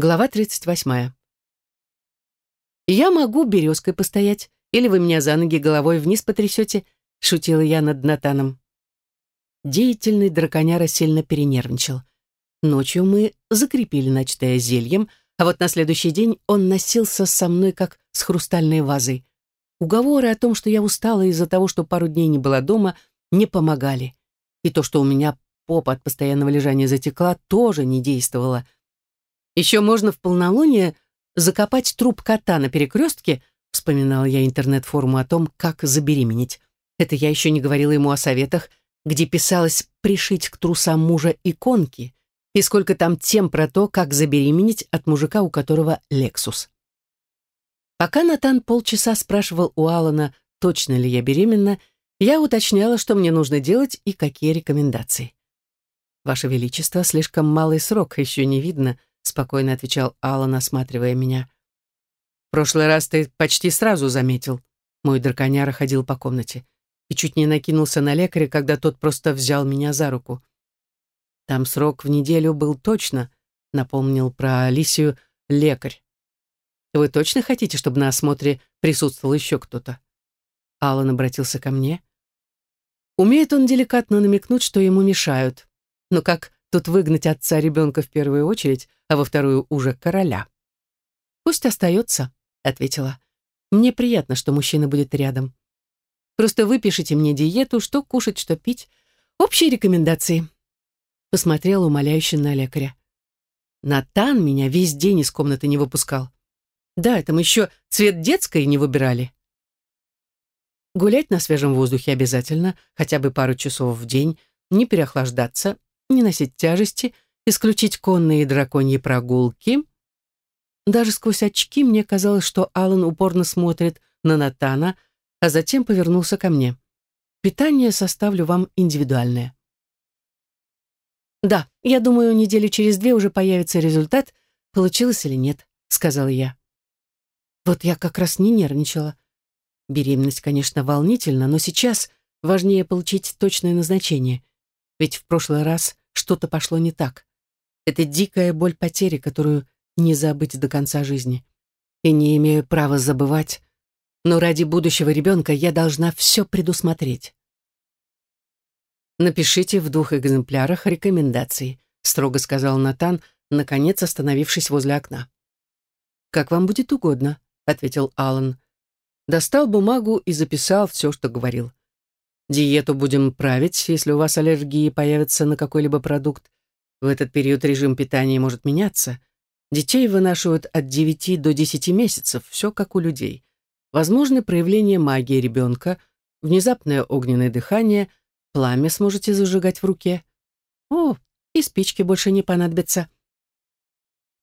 Глава 38. «Я могу березкой постоять, или вы меня за ноги головой вниз потрясете», — шутила я над Натаном. Деятельный драконяра сильно перенервничал. Ночью мы закрепили начатое зельем, а вот на следующий день он носился со мной, как с хрустальной вазой. Уговоры о том, что я устала из-за того, что пару дней не была дома, не помогали. И то, что у меня попа от постоянного лежания затекла, тоже не действовало — еще можно в полнолуние закопать труп кота на перекрестке, вспоминала я интернет-форум о том, как забеременеть. Это я еще не говорила ему о советах, где писалось пришить к трусам мужа иконки, и сколько там тем про то, как забеременеть от мужика, у которого Лексус. Пока Натан полчаса спрашивал у Алана, точно ли я беременна, я уточняла, что мне нужно делать и какие рекомендации. «Ваше Величество, слишком малый срок, еще не видно», спокойно отвечал Алан, осматривая меня. «В прошлый раз ты почти сразу заметил». Мой драконяра ходил по комнате и чуть не накинулся на лекаря, когда тот просто взял меня за руку. «Там срок в неделю был точно», — напомнил про Алисию лекарь. «Вы точно хотите, чтобы на осмотре присутствовал еще кто-то?» Алан обратился ко мне. Умеет он деликатно намекнуть, что ему мешают. Но как Тут выгнать отца ребенка в первую очередь, а во вторую уже короля. «Пусть остается», — ответила. «Мне приятно, что мужчина будет рядом. Просто выпишите мне диету, что кушать, что пить. Общие рекомендации». Посмотрела умоляюще на лекаря. Натан меня весь день из комнаты не выпускал. Да, там еще цвет детской не выбирали. Гулять на свежем воздухе обязательно, хотя бы пару часов в день, не переохлаждаться, не носить тяжести, исключить конные и драконьи прогулки. Даже сквозь очки мне казалось, что Алан упорно смотрит на Натана, а затем повернулся ко мне. Питание составлю вам индивидуальное. «Да, я думаю, недели через две уже появится результат, получилось или нет», — сказала я. Вот я как раз не нервничала. Беременность, конечно, волнительна, но сейчас важнее получить точное назначение. Ведь в прошлый раз что-то пошло не так. Это дикая боль потери, которую не забыть до конца жизни. И не имею права забывать, но ради будущего ребенка я должна все предусмотреть. «Напишите в двух экземплярах рекомендации», строго сказал Натан, наконец остановившись возле окна. «Как вам будет угодно», — ответил Алан. Достал бумагу и записал все, что говорил. Диету будем править, если у вас аллергии появятся на какой-либо продукт. В этот период режим питания может меняться. Детей вынашивают от 9 до 10 месяцев, все как у людей. Возможны проявления магии ребенка, внезапное огненное дыхание, пламя сможете зажигать в руке. О, и спички больше не понадобятся.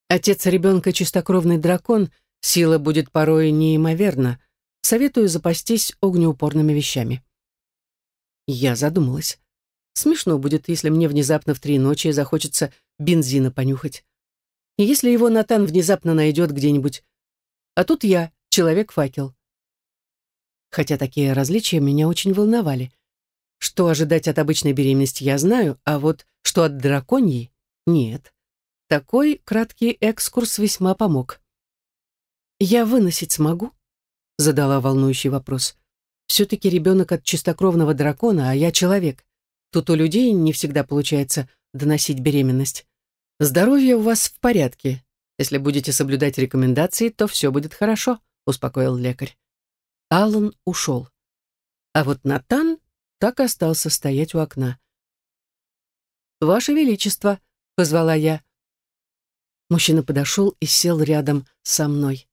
Отец ребенка чистокровный дракон, сила будет порой неимоверна. Советую запастись огнеупорными вещами. Я задумалась. Смешно будет, если мне внезапно в три ночи захочется бензина понюхать. И если его Натан внезапно найдет где-нибудь. А тут я, человек-факел. Хотя такие различия меня очень волновали. Что ожидать от обычной беременности, я знаю, а вот что от драконьей — нет. Такой краткий экскурс весьма помог. «Я выносить смогу?» — задала волнующий вопрос. Все-таки ребенок от чистокровного дракона, а я человек. Тут у людей не всегда получается доносить беременность. Здоровье у вас в порядке. Если будете соблюдать рекомендации, то все будет хорошо, успокоил лекарь. Аллан ушел. А вот Натан так остался стоять у окна. «Ваше Величество», — позвала я. Мужчина подошел и сел рядом со мной.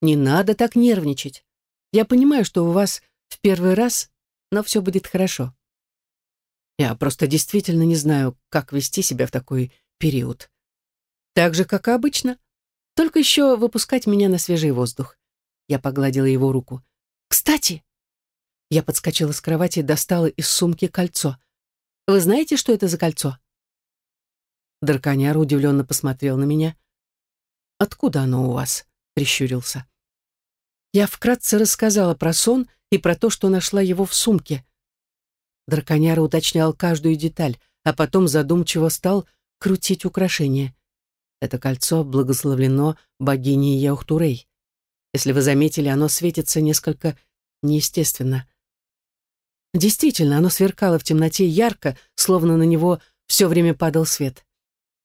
«Не надо так нервничать. Я понимаю, что у вас в первый раз, но все будет хорошо. Я просто действительно не знаю, как вести себя в такой период. Так же, как и обычно. Только еще выпускать меня на свежий воздух. Я погладила его руку. «Кстати!» Я подскочила с кровати и достала из сумки кольцо. «Вы знаете, что это за кольцо?» Драконяр удивленно посмотрел на меня. «Откуда оно у вас?» — прищурился. Я вкратце рассказала про сон и про то, что нашла его в сумке. Драконяра уточнял каждую деталь, а потом задумчиво стал крутить украшение. Это кольцо благословлено богиней Яухтурей. Если вы заметили, оно светится несколько неестественно. Действительно, оно сверкало в темноте ярко, словно на него все время падал свет.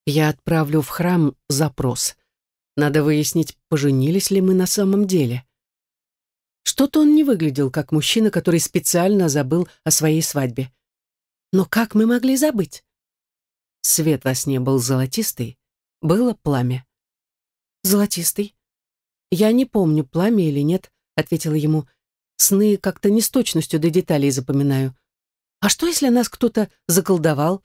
Я отправлю в храм запрос. Надо выяснить, поженились ли мы на самом деле. Что-то он не выглядел как мужчина, который специально забыл о своей свадьбе. Но как мы могли забыть? Свет во сне был золотистый, было пламя. «Золотистый?» «Я не помню, пламя или нет», — ответила ему. «Сны как-то не с точностью до деталей запоминаю. А что, если нас кто-то заколдовал?»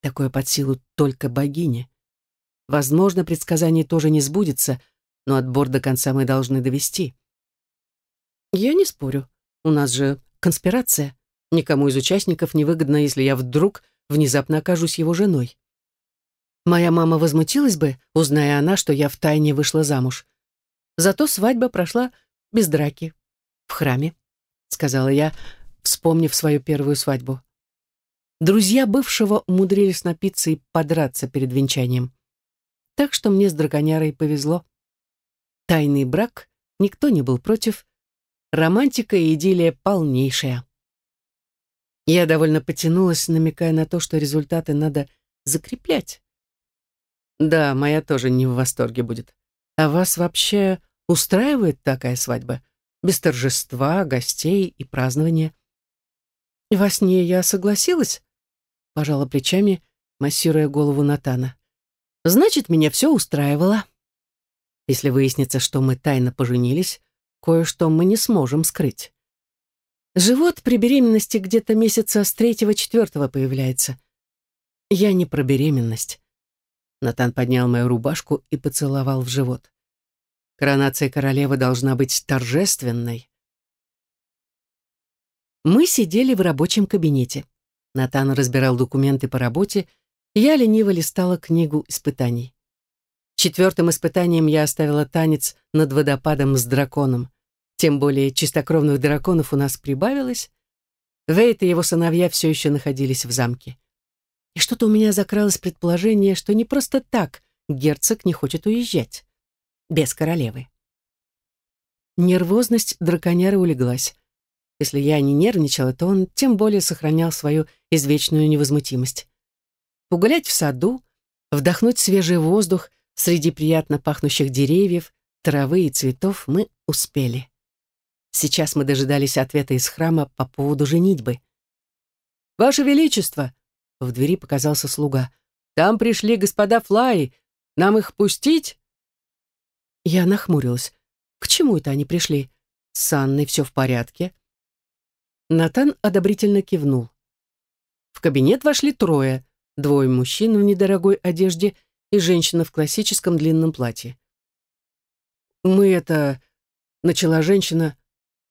Такое под силу только богине. Возможно, предсказание тоже не сбудется, но отбор до конца мы должны довести. Я не спорю. У нас же конспирация. Никому из участников не выгодно, если я вдруг внезапно окажусь его женой. Моя мама возмутилась бы, узная она, что я втайне вышла замуж. Зато свадьба прошла без драки. В храме, сказала я, вспомнив свою первую свадьбу. Друзья бывшего умудрились напиться и подраться перед венчанием. Так что мне с драконярой повезло. Тайный брак, никто не был против. Романтика и идиллия полнейшая. Я довольно потянулась, намекая на то, что результаты надо закреплять. Да, моя тоже не в восторге будет. А вас вообще устраивает такая свадьба? Без торжества, гостей и празднования? Во сне я согласилась? Пожала плечами, массируя голову Натана. Значит, меня все устраивало. Если выяснится, что мы тайно поженились, кое-что мы не сможем скрыть. Живот при беременности где-то месяца с третьего-четвертого появляется. Я не про беременность. Натан поднял мою рубашку и поцеловал в живот. Коронация королевы должна быть торжественной. Мы сидели в рабочем кабинете. Натан разбирал документы по работе, я лениво листала книгу испытаний. Четвертым испытанием я оставила танец над водопадом с драконом. Тем более чистокровных драконов у нас прибавилось. Вейт и его сыновья все еще находились в замке. И что-то у меня закралось предположение, что не просто так герцог не хочет уезжать. Без королевы. Нервозность драконяры улеглась. Если я не нервничала, то он тем более сохранял свою извечную невозмутимость. Погулять в саду, вдохнуть свежий воздух среди приятно пахнущих деревьев, травы и цветов мы успели. Сейчас мы дожидались ответа из храма по поводу женитьбы. «Ваше Величество!» В двери показался слуга. «Там пришли господа Флай. Нам их пустить?» Я нахмурилась. К чему это они пришли? С Анной все в порядке. Натан одобрительно кивнул. В кабинет вошли трое. Двое мужчин в недорогой одежде и женщина в классическом длинном платье. «Мы это...» — начала женщина.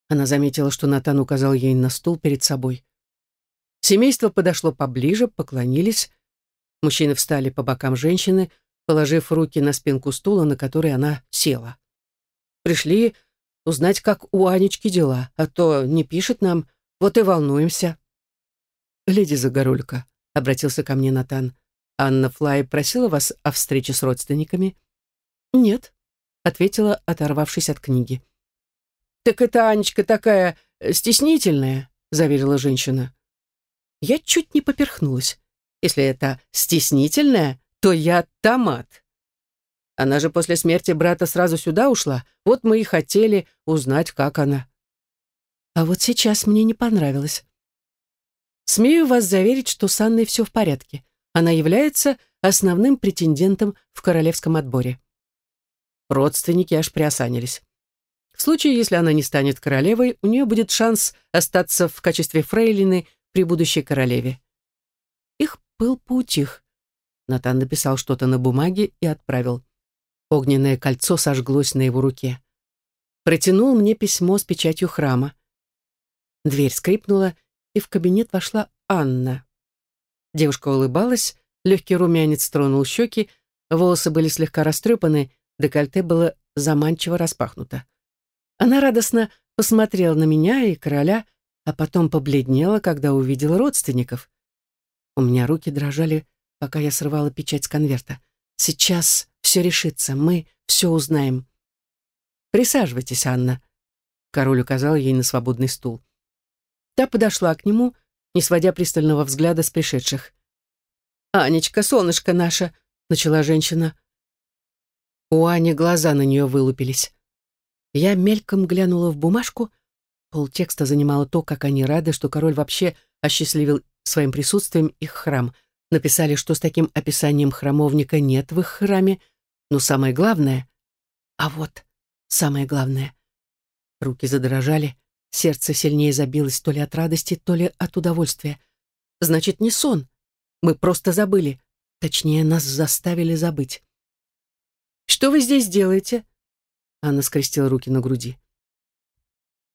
Она заметила, что Натан указал ей на стул перед собой. Семейство подошло поближе, поклонились. Мужчины встали по бокам женщины, положив руки на спинку стула, на который она села. Пришли узнать, как у Анечки дела, а то не пишет нам, вот и волнуемся. «Леди Загорулька», — обратился ко мне Натан, «Анна Флай просила вас о встрече с родственниками?» «Нет», — ответила, оторвавшись от книги. «Так это Анечка такая стеснительная», — заверила женщина. Я чуть не поперхнулась. Если это стеснительное, то я томат. Она же после смерти брата сразу сюда ушла. Вот мы и хотели узнать, как она. А вот сейчас мне не понравилось. Смею вас заверить, что с Анной все в порядке. Она является основным претендентом в королевском отборе. Родственники аж приосанились. В случае, если она не станет королевой, у нее будет шанс остаться в качестве фрейлины при будущей королеве. Их пыл поутих. Натан написал что-то на бумаге и отправил. Огненное кольцо сожглось на его руке. Протянул мне письмо с печатью храма. Дверь скрипнула, и в кабинет вошла Анна. Девушка улыбалась, легкий румянец тронул щеки, волосы были слегка растрепаны, декольте было заманчиво распахнуто. Она радостно посмотрела на меня и короля, а потом побледнела, когда увидела родственников. У меня руки дрожали, пока я срывала печать с конверта. Сейчас все решится, мы все узнаем. Присаживайтесь, Анна. Король указал ей на свободный стул. Та подошла к нему, не сводя пристального взгляда с пришедших. «Анечка, солнышко наше!» — начала женщина. У Ани глаза на нее вылупились. Я мельком глянула в бумажку. Полтекста занимало то, как они рады, что король вообще осчастливил своим присутствием их храм. Написали, что с таким описанием храмовника нет в их храме. Но самое главное... А вот самое главное. Руки задрожали, сердце сильнее забилось то ли от радости, то ли от удовольствия. Значит, не сон. Мы просто забыли. Точнее, нас заставили забыть. «Что вы здесь делаете?» Анна скрестила руки на груди.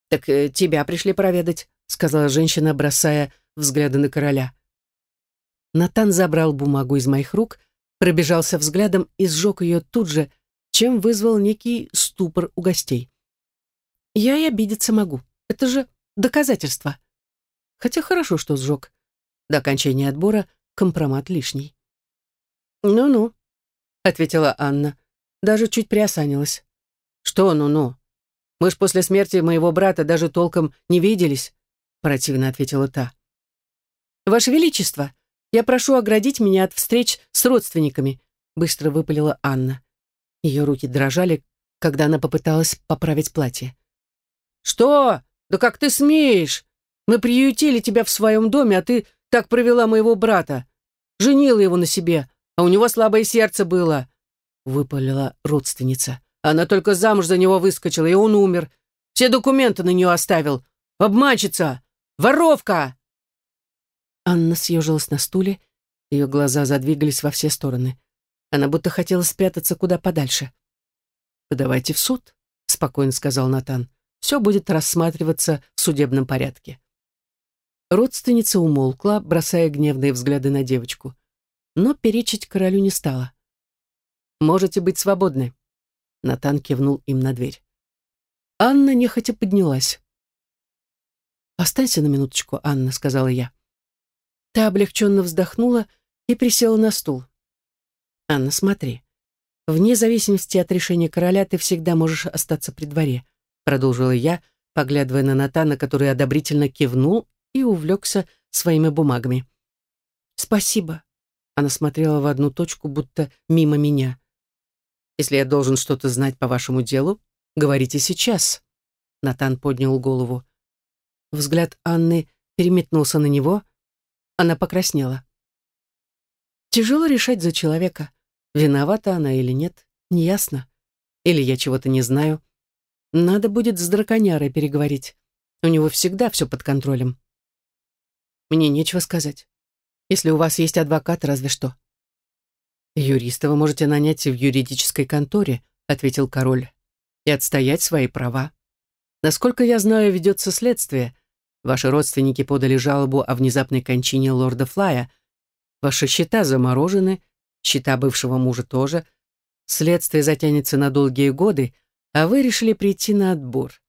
«Так э, тебя пришли проведать», — сказала женщина, бросая взгляды на короля. Натан забрал бумагу из моих рук, пробежался взглядом и сжег ее тут же, чем вызвал некий ступор у гостей. Я и обидеться могу. Это же доказательство. Хотя хорошо, что сжег. До окончания отбора компромат лишний. «Ну-ну», — ответила Анна. Даже чуть приосанилась. «Что ну-ну? Мы ж после смерти моего брата даже толком не виделись», — противно ответила та. «Ваше Величество, я прошу оградить меня от встреч с родственниками», — быстро выпалила Анна. Ее руки дрожали, когда она попыталась поправить платье. «Что? Да как ты смеешь? Мы приютили тебя в своем доме, а ты так провела моего брата. Женила его на себе, а у него слабое сердце было», — выпалила родственница. «Она только замуж за него выскочила, и он умер. Все документы на нее оставил. Обманщица! Воровка!» Анна съежилась на стуле, ее глаза задвигались во все стороны. Она будто хотела спрятаться куда подальше. «Подавайте в суд», — спокойно сказал Натан. «Все будет рассматриваться в судебном порядке». Родственница умолкла, бросая гневные взгляды на девочку. Но перечить королю не стала. «Можете быть свободны», — Натан кивнул им на дверь. Анна нехотя поднялась. «Останься на минуточку, Анна», — сказала я. Та облегченно вздохнула и присела на стул. «Анна, смотри. Вне зависимости от решения короля ты всегда можешь остаться при дворе», продолжила я, поглядывая на Натана, который одобрительно кивнул и увлекся своими бумагами. «Спасибо», она смотрела в одну точку, будто мимо меня. «Если я должен что-то знать по вашему делу, говорите сейчас». Натан поднял голову. Взгляд Анны переметнулся на него — она покраснела. Тяжело решать за человека. Виновата она или нет, неясно. Или я чего-то не знаю. Надо будет с драконярой переговорить. У него всегда все под контролем. Мне нечего сказать. Если у вас есть адвокат, разве что. Юриста вы можете нанять в юридической конторе, ответил король, и отстоять свои права. Насколько я знаю, ведется следствие, Ваши родственники подали жалобу о внезапной кончине лорда Флая. Ваши счета заморожены, счета бывшего мужа тоже. Следствие затянется на долгие годы, а вы решили прийти на отбор.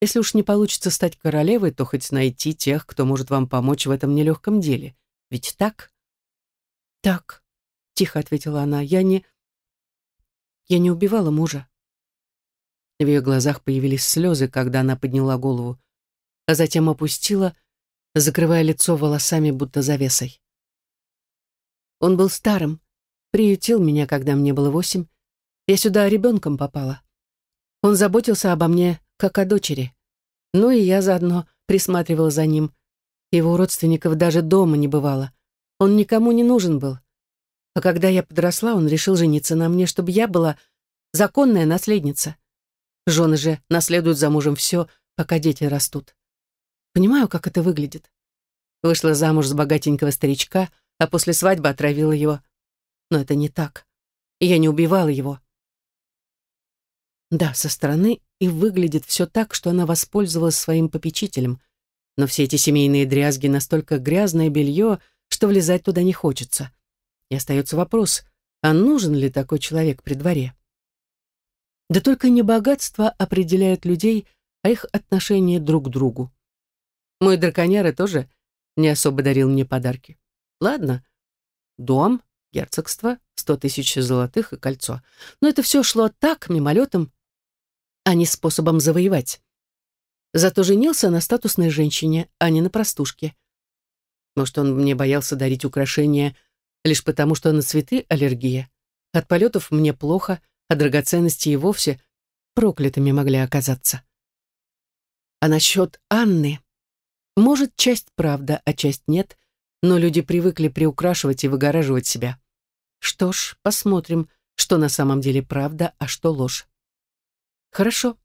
Если уж не получится стать королевой, то хоть найти тех, кто может вам помочь в этом нелегком деле. Ведь так? Так, тихо ответила она, я не... Я не убивала мужа. В ее глазах появились слезы, когда она подняла голову а затем опустила, закрывая лицо волосами, будто завесой. Он был старым, приютил меня, когда мне было восемь. Я сюда ребенком попала. Он заботился обо мне, как о дочери. Ну и я заодно присматривала за ним. Его родственников даже дома не бывало. Он никому не нужен был. А когда я подросла, он решил жениться на мне, чтобы я была законная наследница. Жены же наследуют за мужем все, пока дети растут. Понимаю, как это выглядит. Вышла замуж за богатенького старичка, а после свадьбы отравила его. Но это не так. Я не убивала его. Да, со стороны и выглядит все так, что она воспользовалась своим попечителем. Но все эти семейные дрязги настолько грязное белье, что влезать туда не хочется. И остается вопрос, а нужен ли такой человек при дворе? Да только не богатство определяет людей, а их отношение друг к другу. Мой драконяры тоже не особо дарил мне подарки. Ладно, дом, герцогство, сто тысяч золотых и кольцо. Но это все шло так, мимолетом, а не способом завоевать. Зато женился на статусной женщине, а не на простушке. Может, он мне боялся дарить украшения лишь потому, что на цветы аллергия. От полетов мне плохо, а драгоценности и вовсе проклятыми могли оказаться. А насчет Анны? Может, часть правда, а часть нет, но люди привыкли приукрашивать и выгораживать себя. Что ж, посмотрим, что на самом деле правда, а что ложь. Хорошо.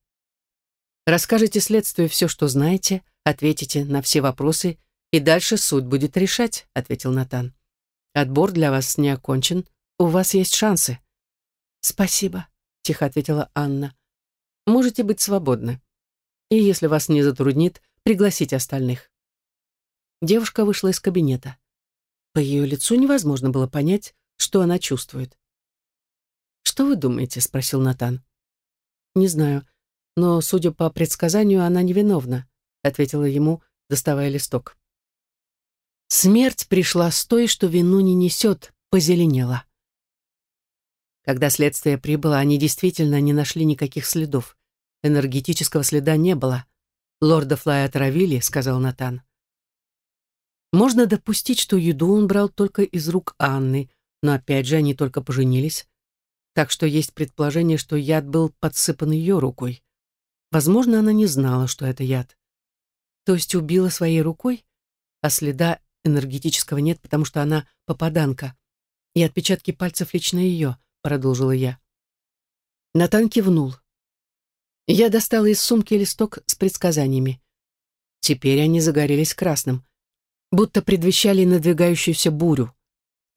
Расскажите следствию все, что знаете, ответите на все вопросы, и дальше суд будет решать, ответил Натан. Отбор для вас не окончен, у вас есть шансы. Спасибо, тихо ответила Анна. Можете быть свободны. И если вас не затруднит, пригласить остальных. Девушка вышла из кабинета. По ее лицу невозможно было понять, что она чувствует. «Что вы думаете?» — спросил Натан. «Не знаю, но, судя по предсказанию, она невиновна», — ответила ему, доставая листок. Смерть пришла с той, что вину не несет, позеленела. Когда следствие прибыло, они действительно не нашли никаких следов. Энергетического следа не было. «Лорда Флая отравили», — сказал Натан. Можно допустить, что еду он брал только из рук Анны, но опять же они только поженились. Так что есть предположение, что яд был подсыпан ее рукой. Возможно, она не знала, что это яд. То есть убила своей рукой, а следа энергетического нет, потому что она попаданка. И отпечатки пальцев лично ее, продолжила я. Натан кивнул. Я достала из сумки листок с предсказаниями. Теперь они загорелись красным будто предвещали надвигающуюся бурю.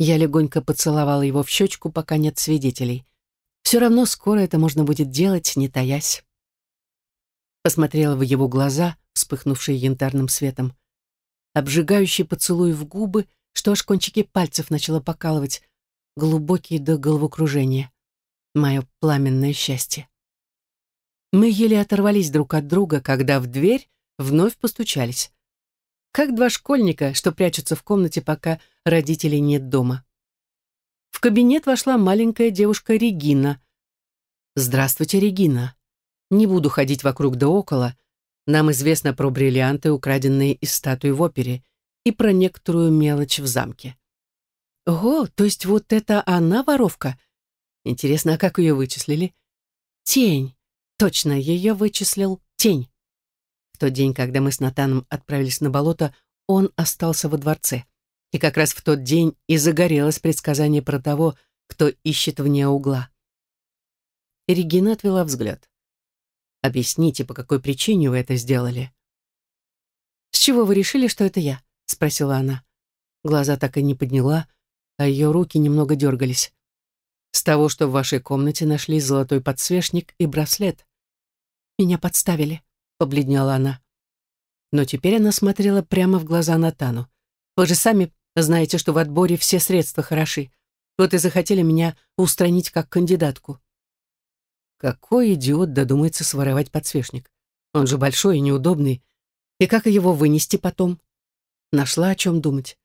Я легонько поцеловала его в щечку, пока нет свидетелей. Все равно скоро это можно будет делать, не таясь. Посмотрела в его глаза, вспыхнувшие янтарным светом. Обжигающий поцелуй в губы, что аж кончики пальцев начало покалывать, глубокий до головокружения. Мое пламенное счастье. Мы еле оторвались друг от друга, когда в дверь вновь постучались как два школьника, что прячутся в комнате, пока родителей нет дома. В кабинет вошла маленькая девушка Регина. «Здравствуйте, Регина. Не буду ходить вокруг да около. Нам известно про бриллианты, украденные из статуи в опере, и про некоторую мелочь в замке». «Ого, то есть вот это она воровка? Интересно, а как ее вычислили?» «Тень. Точно, ее вычислил тень тот день, когда мы с Натаном отправились на болото, он остался во дворце. И как раз в тот день и загорелось предсказание про того, кто ищет вне угла. Регина отвела взгляд. «Объясните, по какой причине вы это сделали?» «С чего вы решили, что это я?» — спросила она. Глаза так и не подняла, а ее руки немного дергались. «С того, что в вашей комнате нашли золотой подсвечник и браслет. Меня подставили побледнела она. Но теперь она смотрела прямо в глаза Натану. «Вы же сами знаете, что в отборе все средства хороши. Вот и захотели меня устранить как кандидатку». Какой идиот додумается своровать подсвечник? Он же большой и неудобный. И как его вынести потом? Нашла о чем думать.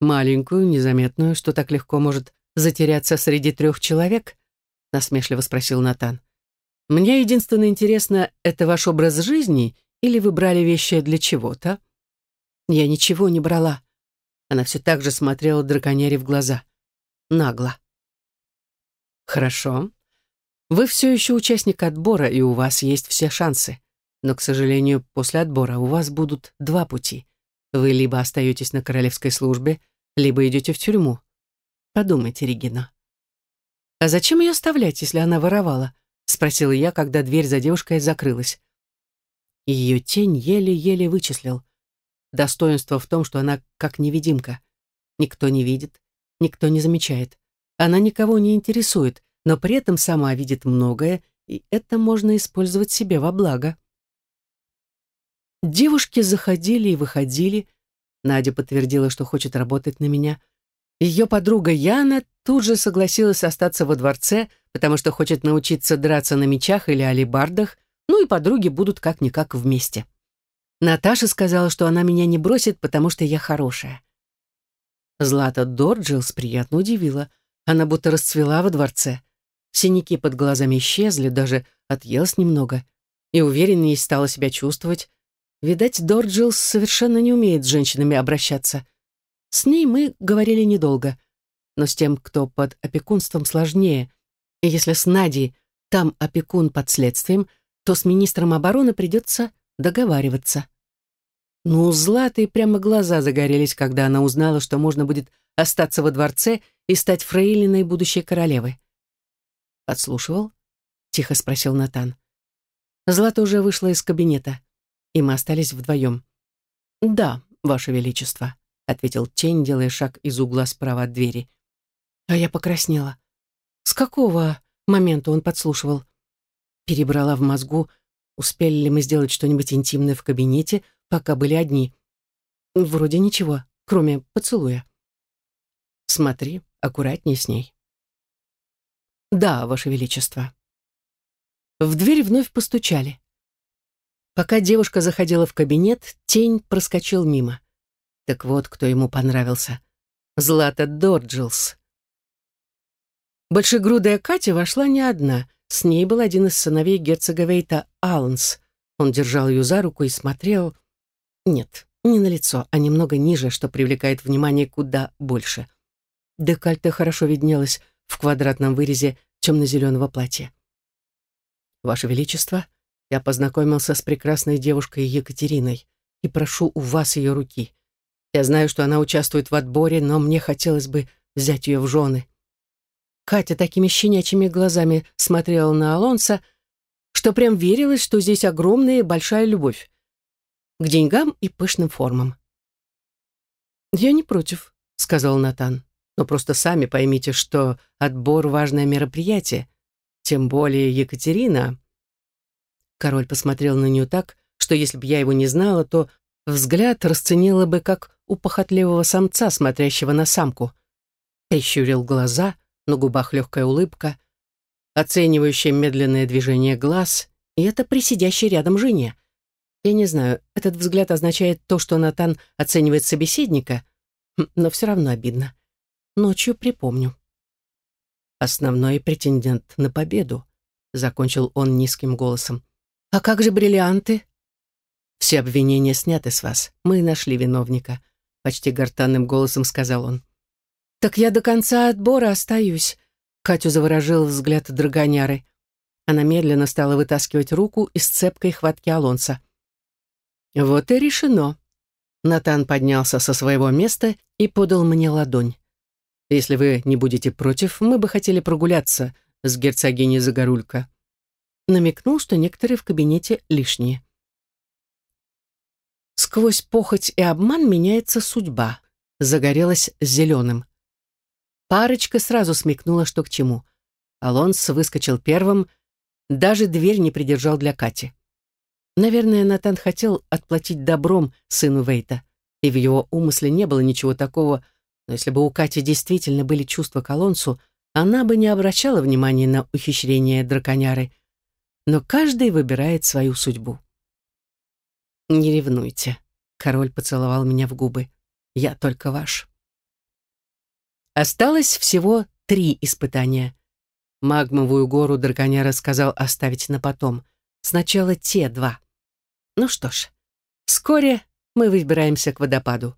Маленькую, незаметную, что так легко может затеряться среди трех человек? Насмешливо спросил Натан. Мне единственное интересно, это ваш образ жизни или вы брали вещи для чего-то? Я ничего не брала. Она все так же смотрела драконяре в глаза. Нагло. Хорошо. Вы все еще участник отбора, и у вас есть все шансы. Но, к сожалению, после отбора у вас будут два пути. Вы либо остаетесь на королевской службе, либо идете в тюрьму. Подумайте, Регина. А зачем ее оставлять, если она воровала? Спросила я, когда дверь за девушкой закрылась. Ее тень еле-еле вычислил. Достоинство в том, что она как невидимка. Никто не видит, никто не замечает. Она никого не интересует, но при этом сама видит многое, и это можно использовать себе во благо. Девушки заходили и выходили. Надя подтвердила, что хочет работать на меня. Ее подруга Яна тут же согласилась остаться во дворце, потому что хочет научиться драться на мечах или алебардах, ну и подруги будут как-никак вместе. Наташа сказала, что она меня не бросит, потому что я хорошая. Злата Дорджилс приятно удивила. Она будто расцвела во дворце. Синяки под глазами исчезли, даже отъелась немного. И увереннее стала себя чувствовать. Видать, Дорджилс совершенно не умеет с женщинами обращаться. С ней мы говорили недолго, но с тем, кто под опекунством, сложнее. И если с Надей там опекун под следствием, то с министром обороны придется договариваться. Ну, у Златы прямо глаза загорелись, когда она узнала, что можно будет остаться во дворце и стать фрейлиной будущей королевы. «Подслушивал?» — тихо спросил Натан. Злата уже вышла из кабинета, и мы остались вдвоем. «Да, Ваше Величество», — ответил тень, делая шаг из угла справа от двери. А я покраснела. С какого момента он подслушивал? Перебрала в мозгу, успели ли мы сделать что-нибудь интимное в кабинете, пока были одни. Вроде ничего, кроме поцелуя. Смотри, аккуратней с ней. Да, Ваше Величество. В дверь вновь постучали. Пока девушка заходила в кабинет, тень проскочил мимо. Так вот, кто ему понравился. Злата Дорджилс. Большегрудая Катя вошла не одна. С ней был один из сыновей герцога Вейта, Аланс. Он держал ее за руку и смотрел... Нет, не на лицо, а немного ниже, что привлекает внимание куда больше. Декольте хорошо виднелось в квадратном вырезе темно-зеленого платья. «Ваше Величество, я познакомился с прекрасной девушкой Екатериной и прошу у вас ее руки. Я знаю, что она участвует в отборе, но мне хотелось бы взять ее в жены». Катя такими щенячьими глазами смотрела на Алонса, что прям верилось, что здесь огромная и большая любовь к деньгам и пышным формам. «Я не против», — сказал Натан. «Но просто сами поймите, что отбор — важное мероприятие. Тем более Екатерина...» Король посмотрел на нее так, что если бы я его не знала, то взгляд расценила бы как у похотливого самца, смотрящего на самку. Прищурил глаза — на губах легкая улыбка, оценивающее медленное движение глаз, и это при сидящей рядом жене. Я не знаю, этот взгляд означает то, что Натан оценивает собеседника, но все равно обидно. Ночью припомню. Основной претендент на победу, закончил он низким голосом. А как же бриллианты? Все обвинения сняты с вас. Мы нашли виновника, почти гортанным голосом сказал он. «Так я до конца отбора остаюсь», — Катю заворожил взгляд драгоняры. Она медленно стала вытаскивать руку из цепкой хватки Алонса. «Вот и решено». Натан поднялся со своего места и подал мне ладонь. «Если вы не будете против, мы бы хотели прогуляться с герцогиней Загорулька». Намекнул, что некоторые в кабинете лишние. Сквозь похоть и обман меняется судьба. Загорелась зеленым. Парочка сразу смекнула, что к чему. Алонс выскочил первым, даже дверь не придержал для Кати. Наверное, Натан хотел отплатить добром сыну Вейта, и в его умысле не было ничего такого, но если бы у Кати действительно были чувства к Алонсу, она бы не обращала внимания на ухищрение драконяры. Но каждый выбирает свою судьбу. «Не ревнуйте», — король поцеловал меня в губы. «Я только ваш». Осталось всего три испытания. Магмовую гору Драконяра сказал оставить на потом. Сначала те два. Ну что ж, вскоре мы выбираемся к водопаду.